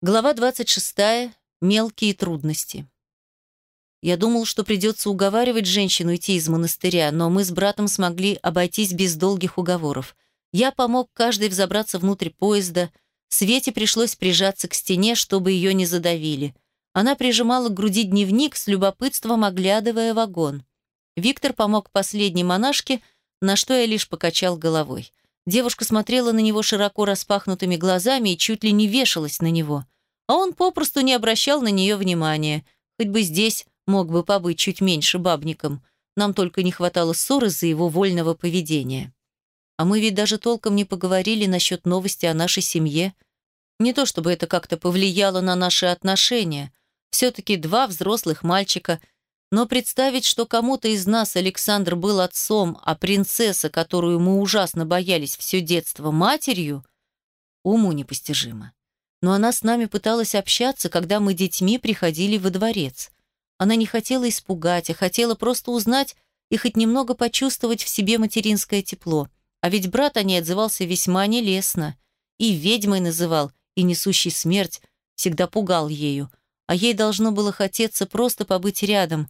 Глава 26. Мелкие трудности. Я думал, что придется уговаривать женщину идти из монастыря, но мы с братом смогли обойтись без долгих уговоров. Я помог каждой взобраться внутрь поезда. Свете пришлось прижаться к стене, чтобы ее не задавили. Она прижимала к груди дневник с любопытством, оглядывая вагон. Виктор помог последней монашке, на что я лишь покачал головой. Девушка смотрела на него широко распахнутыми глазами и чуть ли не вешалась на него. А он попросту не обращал на нее внимания. Хоть бы здесь мог бы побыть чуть меньше бабником. Нам только не хватало ссор из-за его вольного поведения. А мы ведь даже толком не поговорили насчет новости о нашей семье. Не то чтобы это как-то повлияло на наши отношения. Все-таки два взрослых мальчика – но представить, что кому-то из нас Александр был отцом, а принцесса, которую мы ужасно боялись все детство, матерью, уму непостижимо. Но она с нами пыталась общаться, когда мы детьми приходили во дворец. Она не хотела испугать, а хотела просто узнать и хоть немного почувствовать в себе материнское тепло. А ведь брат о ней отзывался весьма нелестно. И ведьмой называл, и несущий смерть, всегда пугал ею. А ей должно было хотеться просто побыть рядом,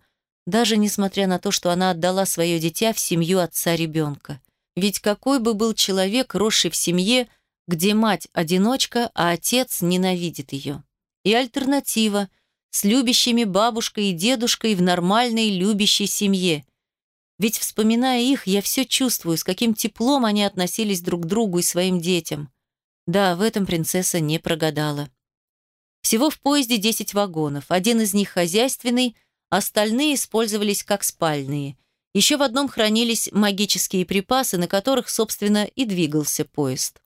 даже несмотря на то, что она отдала свое дитя в семью отца ребенка. Ведь какой бы был человек, росший в семье, где мать – одиночка, а отец ненавидит ее. И альтернатива – с любящими бабушкой и дедушкой в нормальной любящей семье. Ведь, вспоминая их, я все чувствую, с каким теплом они относились друг к другу и своим детям. Да, в этом принцесса не прогадала. Всего в поезде 10 вагонов, один из них хозяйственный – Остальные использовались как спальные. Еще в одном хранились магические припасы, на которых, собственно, и двигался поезд.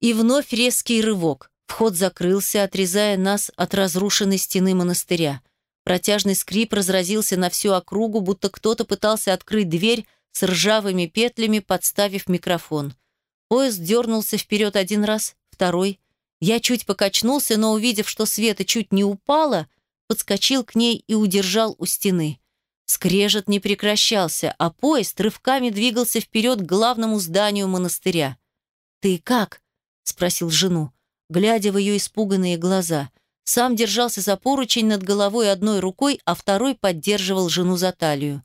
И вновь резкий рывок. Вход закрылся, отрезая нас от разрушенной стены монастыря. Протяжный скрип разразился на всю округу, будто кто-то пытался открыть дверь с ржавыми петлями, подставив микрофон. Поезд дернулся вперед один раз, второй. Я чуть покачнулся, но, увидев, что Света чуть не упала, подскочил к ней и удержал у стены. Скрежет не прекращался, а поезд рывками двигался вперед к главному зданию монастыря. «Ты как?» — спросил жену, глядя в ее испуганные глаза. Сам держался за поручень над головой одной рукой, а второй поддерживал жену за талию.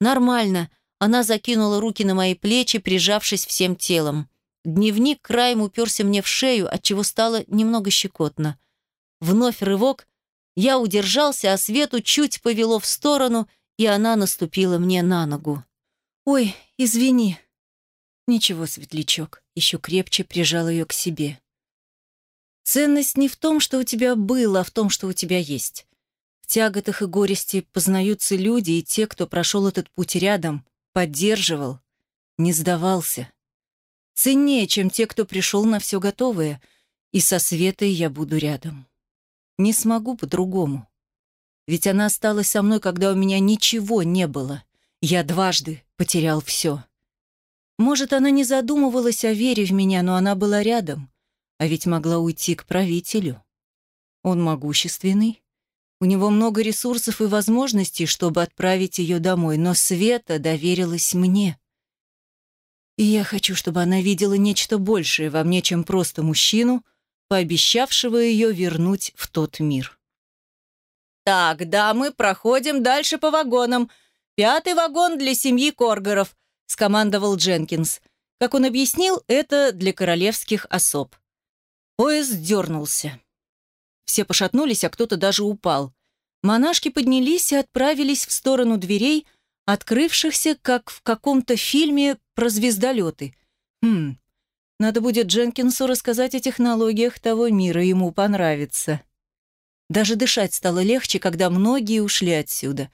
«Нормально», — она закинула руки на мои плечи, прижавшись всем телом. Дневник краем уперся мне в шею, отчего стало немного щекотно. Вновь рывок, я удержался, а Свету чуть повело в сторону, и она наступила мне на ногу. «Ой, извини». «Ничего, Светлячок», еще крепче прижал ее к себе. «Ценность не в том, что у тебя было, а в том, что у тебя есть. В тяготах и горести познаются люди, и те, кто прошел этот путь рядом, поддерживал, не сдавался. Ценнее, чем те, кто пришел на все готовое, и со Светой я буду рядом». Не смогу по-другому. Ведь она осталась со мной, когда у меня ничего не было. Я дважды потерял все. Может, она не задумывалась о вере в меня, но она была рядом. А ведь могла уйти к правителю. Он могущественный. У него много ресурсов и возможностей, чтобы отправить ее домой, но Света доверилась мне. И я хочу, чтобы она видела нечто большее во мне, чем просто мужчину, пообещавшего ее вернуть в тот мир. «Так, дамы, проходим дальше по вагонам. Пятый вагон для семьи Коргоров», — скомандовал Дженкинс. Как он объяснил, это для королевских особ. Поезд дернулся. Все пошатнулись, а кто-то даже упал. Монашки поднялись и отправились в сторону дверей, открывшихся, как в каком-то фильме про звездолеты. Хм, надо будет Дженкинсу рассказать о технологиях того мира, ему понравится. Даже дышать стало легче, когда многие ушли отсюда.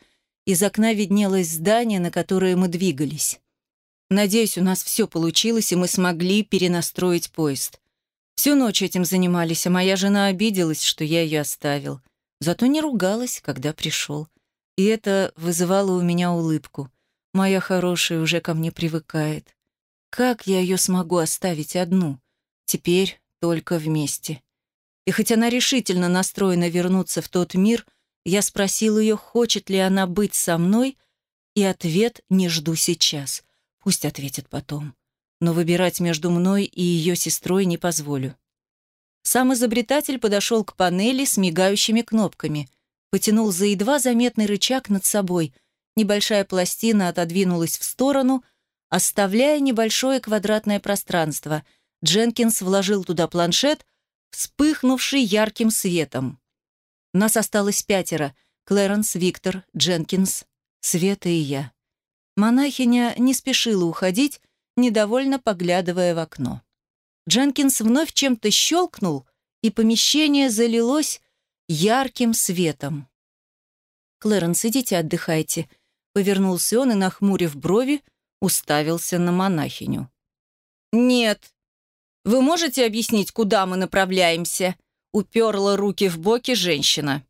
Из окна виднелось здание, на которое мы двигались. Надеюсь, у нас все получилось, и мы смогли перенастроить поезд. Всю ночь этим занимались, а моя жена обиделась, что я ее оставил. Зато не ругалась, когда пришел. И это вызывало у меня улыбку. Моя хорошая уже ко мне привыкает. Как я ее смогу оставить одну? Теперь только вместе. И хоть она решительно настроена вернуться в тот мир, я спросил ее, хочет ли она быть со мной, и ответ не жду сейчас. Пусть ответит потом. Но выбирать между мной и ее сестрой не позволю. Сам изобретатель подошел к панели с мигающими кнопками, потянул за едва заметный рычаг над собой. Небольшая пластина отодвинулась в сторону, оставляя небольшое квадратное пространство. Дженкинс вложил туда планшет, вспыхнувший ярким светом. Нас осталось пятеро — Клэренс, Виктор, Дженкинс, Света и я. Монахиня не спешила уходить, недовольно поглядывая в окно. Дженкинс вновь чем-то щелкнул, и помещение залилось ярким светом. «Клэренс, идите отдыхайте», — повернулся он и, нахмурив брови, уставился на монахиню. «Нет. Вы можете объяснить, куда мы направляемся?» — уперла руки в боки женщина.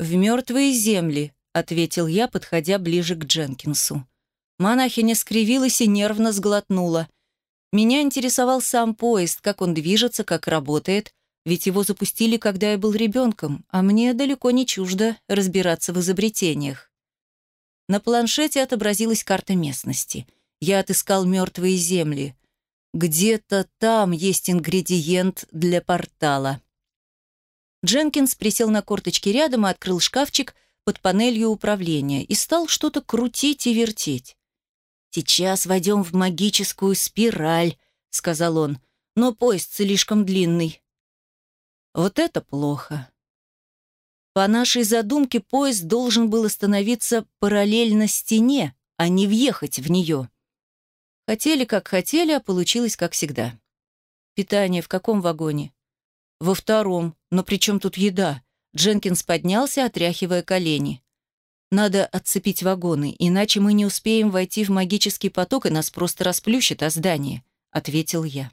«В мертвые земли», — ответил я, подходя ближе к Дженкинсу. Монахиня скривилась и нервно сглотнула. Меня интересовал сам поезд, как он движется, как работает, ведь его запустили, когда я был ребенком, а мне далеко не чуждо разбираться в изобретениях. На планшете отобразилась карта местности. Я отыскал мертвые земли. Где-то там есть ингредиент для портала. Дженкинс присел на корточки рядом и открыл шкафчик под панелью управления и стал что-то крутить и вертеть. «Сейчас войдем в магическую спираль», — сказал он, «но поезд слишком длинный». Вот это плохо. По нашей задумке поезд должен был остановиться параллельно стене, а не въехать в нее. Хотели как хотели, а получилось как всегда. Питание в каком вагоне? Во втором. Но при чем тут еда? Дженкинс поднялся, отряхивая колени. Надо отцепить вагоны, иначе мы не успеем войти в магический поток, и нас просто расплющит о здание», — ответил я.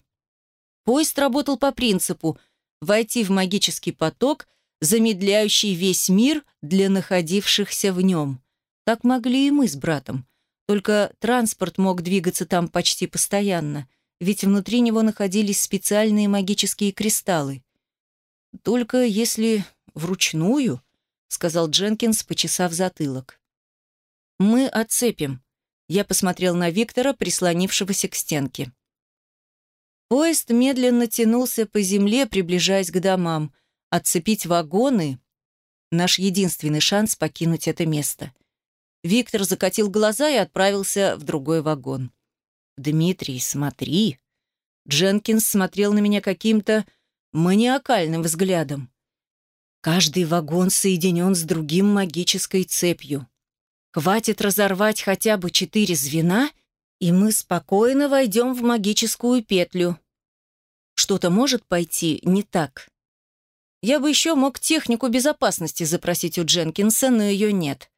Поезд работал по принципу «войти в магический поток, замедляющий весь мир для находившихся в нем». Так могли и мы с братом. Только транспорт мог двигаться там почти постоянно, ведь внутри него находились специальные магические кристаллы. Только если вручную, сказал Дженкинс, почесав затылок. «Мы отцепим». Я посмотрел на Виктора, прислонившегося к стенке. Поезд медленно тянулся по земле, приближаясь к домам. Отцепить вагоны — наш единственный шанс покинуть это место. Виктор закатил глаза и отправился в другой вагон. «Дмитрий, смотри!» Дженкинс смотрел на меня каким-то маниакальным взглядом. Каждый вагон соединен с другим магической цепью. Хватит разорвать хотя бы четыре звена, и мы спокойно войдем в магическую петлю. Что-то может пойти не так. Я бы еще мог технику безопасности запросить у Дженкинса, но ее нет.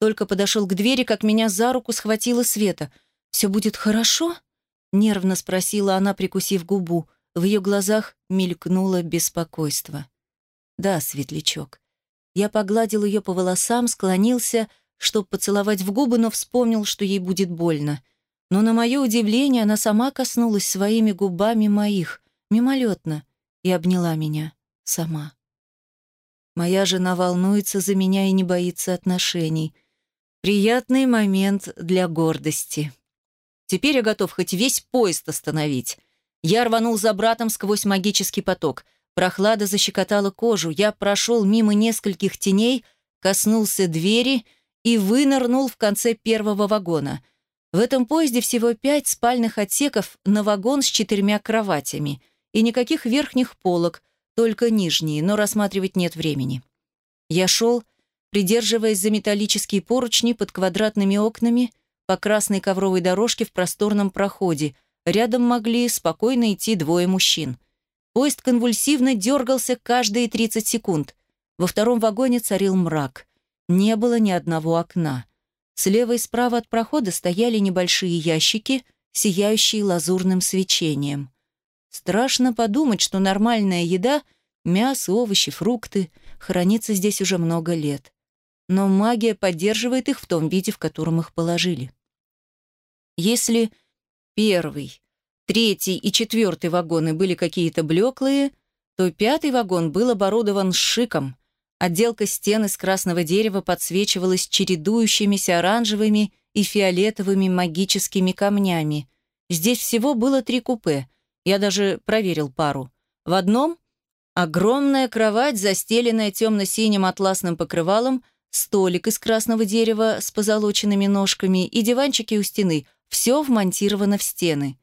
Только подошел к двери, как меня за руку схватила Света. «Все будет хорошо?» — нервно спросила она, прикусив губу. В ее глазах мелькнуло беспокойство. Да, светлячок. Я погладил ее по волосам, склонился, чтобы поцеловать в губы, но вспомнил, что ей будет больно. Но на мое удивление она сама коснулась своими губами моих, мимолетно, и обняла меня сама. Моя жена волнуется за меня и не боится отношений. Приятный момент для гордости. Теперь я готов хоть весь поезд остановить. Я рванул за братом сквозь магический поток. Прохлада защекотала кожу. Я прошел мимо нескольких теней, коснулся двери и вынырнул в конце первого вагона. В этом поезде всего пять спальных отсеков на вагон с четырьмя кроватями. И никаких верхних полок, только нижние, но рассматривать нет времени. Я шел, придерживаясь за металлические поручни под квадратными окнами по красной ковровой дорожке в просторном проходе. Рядом могли спокойно идти двое мужчин. Поезд конвульсивно дергался каждые 30 секунд. Во втором вагоне царил мрак. Не было ни одного окна. Слева и справа от прохода стояли небольшие ящики, сияющие лазурным свечением. Страшно подумать, что нормальная еда — мясо, овощи, фрукты — хранится здесь уже много лет. Но магия поддерживает их в том виде, в котором их положили. Если первый третий и четвертый вагоны были какие-то блеклые, то пятый вагон был оборудован шиком. Отделка стен из красного дерева подсвечивалась чередующимися оранжевыми и фиолетовыми магическими камнями. Здесь всего было три купе. Я даже проверил пару. В одном Огромная кровать, застеленная темно-синим атласным покрывалом, столик из красного дерева с позолоченными ножками и диванчики у стены. Все вмонтировано в стены.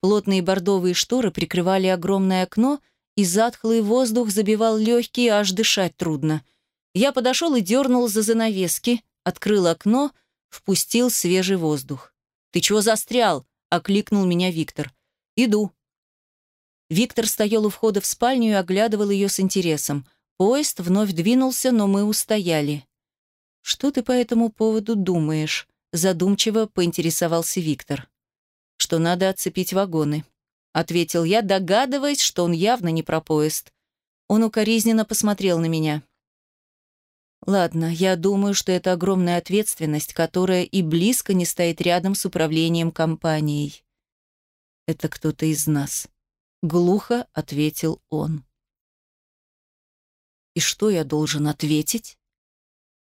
Плотные бордовые шторы прикрывали огромное окно, и затхлый воздух забивал легкие, аж дышать трудно. Я подошел и дернул за занавески, открыл окно, впустил свежий воздух. «Ты чего застрял?» — окликнул меня Виктор. «Иду». Виктор стоял у входа в спальню и оглядывал ее с интересом. Поезд вновь двинулся, но мы устояли. «Что ты по этому поводу думаешь?» — задумчиво поинтересовался Виктор. «Что надо отцепить вагоны», — ответил я, догадываясь, что он явно не про поезд. Он укоризненно посмотрел на меня. «Ладно, я думаю, что это огромная ответственность, которая и близко не стоит рядом с управлением компанией. Это кто-то из нас», — глухо ответил он. «И что я должен ответить?»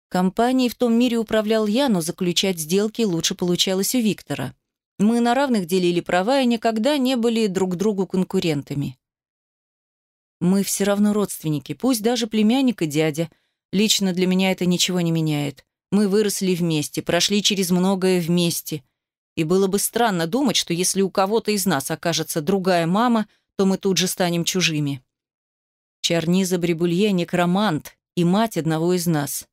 Компанией в том мире управлял я, но заключать сделки лучше получалось у Виктора. Мы на равных делили права и никогда не были друг другу конкурентами. Мы все равно родственники, пусть даже племянник и дядя. Лично для меня это ничего не меняет. Мы выросли вместе, прошли через многое вместе. И было бы странно думать, что если у кого-то из нас окажется другая мама, то мы тут же станем чужими. Чарниза Брибулье – некромант и мать одного из нас.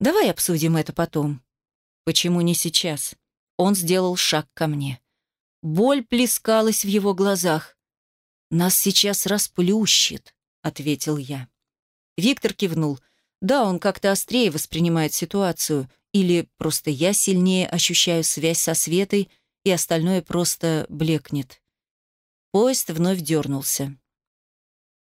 Давай обсудим это потом. Почему не сейчас? Он сделал шаг ко мне. Боль плескалась в его глазах. «Нас сейчас расплющит», — ответил я. Виктор кивнул. Да, он как-то острее воспринимает ситуацию, или просто я сильнее ощущаю связь со Светой, и остальное просто блекнет. Поезд вновь дернулся.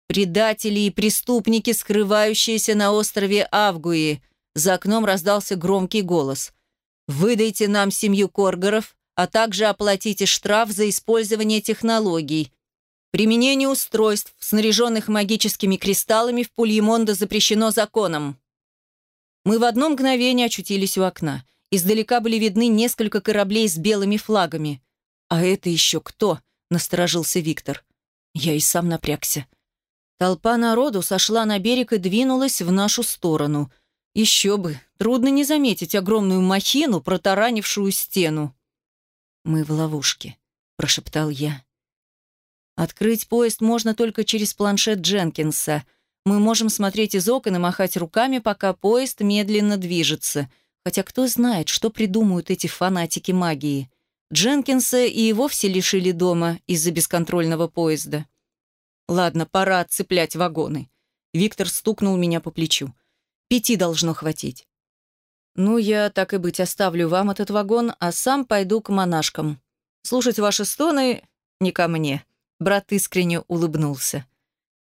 «Предатели и преступники, скрывающиеся на острове Авгуи», за окном раздался громкий голос. «Выдайте нам семью Коргоров, а также оплатите штраф за использование технологий. Применение устройств, снаряженных магическими кристаллами, в Пульемондо запрещено законом». Мы в одно мгновение очутились у окна. Издалека были видны несколько кораблей с белыми флагами. «А это еще кто?» — насторожился Виктор. Я и сам напрягся. Толпа народу сошла на берег и двинулась в нашу сторону — еще бы, трудно не заметить огромную махину, протаранившую стену. «Мы в ловушке», — прошептал я. «Открыть поезд можно только через планшет Дженкинса. Мы можем смотреть из окон и махать руками, пока поезд медленно движется. Хотя кто знает, что придумают эти фанатики магии. Дженкинса и вовсе лишили дома из-за бесконтрольного поезда. Ладно, пора отцеплять вагоны». Виктор стукнул меня по плечу. Пяти должно хватить. Ну, я, так и быть, оставлю вам этот вагон, а сам пойду к монашкам. Слушать ваши стоны не ко мне. Брат искренне улыбнулся.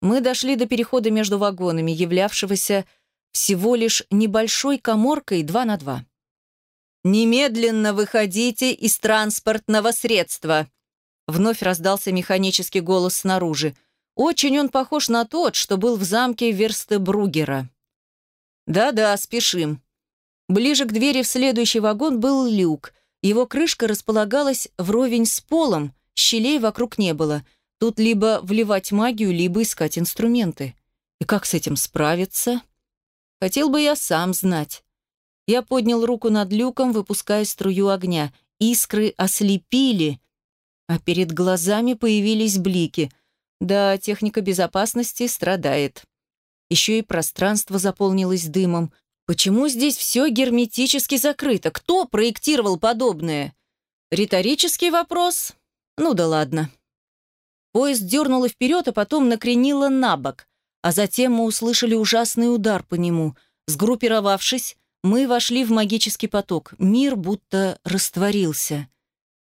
Мы дошли до перехода между вагонами, являвшегося всего лишь небольшой коморкой два на два. «Немедленно выходите из транспортного средства!» Вновь раздался механический голос снаружи. Очень он похож на тот, что был в замке Верстебругера. «Да-да, спешим». Ближе к двери в следующий вагон был люк. Его крышка располагалась вровень с полом, щелей вокруг не было. Тут либо вливать магию, либо искать инструменты. И как с этим справиться? Хотел бы я сам знать. Я поднял руку над люком, выпуская струю огня. Искры ослепили, а перед глазами появились блики. Да, техника безопасности страдает. Еще и пространство заполнилось дымом. Почему здесь все герметически закрыто? Кто проектировал подобное? Риторический вопрос? Ну да ладно. Поезд дернуло вперед, а потом накренило на бок. А затем мы услышали ужасный удар по нему. Сгруппировавшись, мы вошли в магический поток. Мир будто растворился.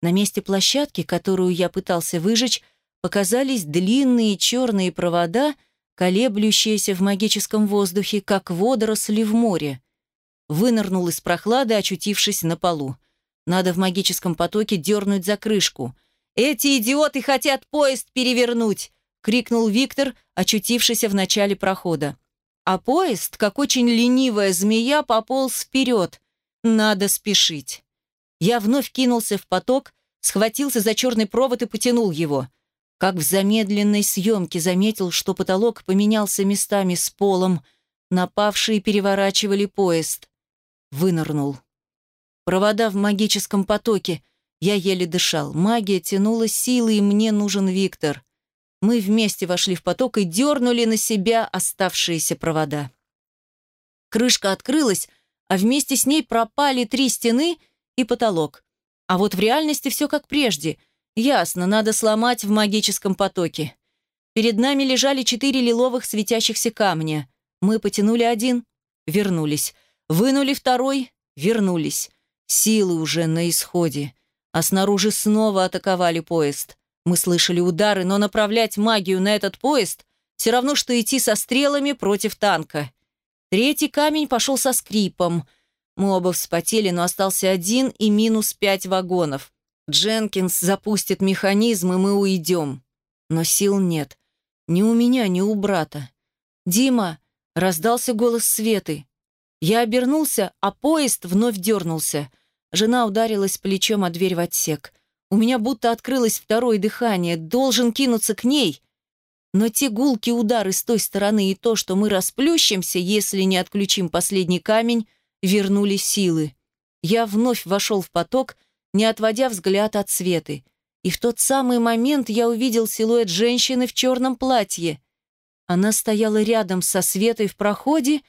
На месте площадки, которую я пытался выжечь, показались длинные черные провода — колеблющаяся в магическом воздухе, как водоросли в море. Вынырнул из прохлады, очутившись на полу. Надо в магическом потоке дернуть за крышку. «Эти идиоты хотят поезд перевернуть!» — крикнул Виктор, очутившийся в начале прохода. А поезд, как очень ленивая змея, пополз вперед. Надо спешить. Я вновь кинулся в поток, схватился за черный провод и потянул его — как в замедленной съемке заметил, что потолок поменялся местами с полом, напавшие переворачивали поезд. Вынырнул. Провода в магическом потоке. Я еле дышал. Магия тянула силы, и мне нужен Виктор. Мы вместе вошли в поток и дернули на себя оставшиеся провода. Крышка открылась, а вместе с ней пропали три стены и потолок. А вот в реальности все как прежде. Ясно, надо сломать в магическом потоке. Перед нами лежали четыре лиловых светящихся камня. Мы потянули один, вернулись. Вынули второй, вернулись. Силы уже на исходе. А снаружи снова атаковали поезд. Мы слышали удары, но направлять магию на этот поезд все равно, что идти со стрелами против танка. Третий камень пошел со скрипом – мы оба вспотели, но остался один и минус пять вагонов. Дженкинс запустит механизм, и мы уйдем. Но сил нет. Ни у меня, ни у брата. «Дима!» — раздался голос Светы. Я обернулся, а поезд вновь дернулся. Жена ударилась плечом о дверь в отсек. У меня будто открылось второе дыхание. Должен кинуться к ней. Но те гулкие удары с той стороны и то, что мы расплющимся, если не отключим последний камень — вернули силы. Я вновь вошел в поток, не отводя взгляд от Светы. И в тот самый момент я увидел силуэт женщины в черном платье. Она стояла рядом со Светой в проходе,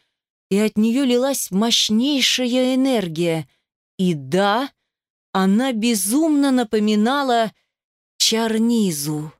и от нее лилась мощнейшая энергия. И да, она безумно напоминала Чарнизу.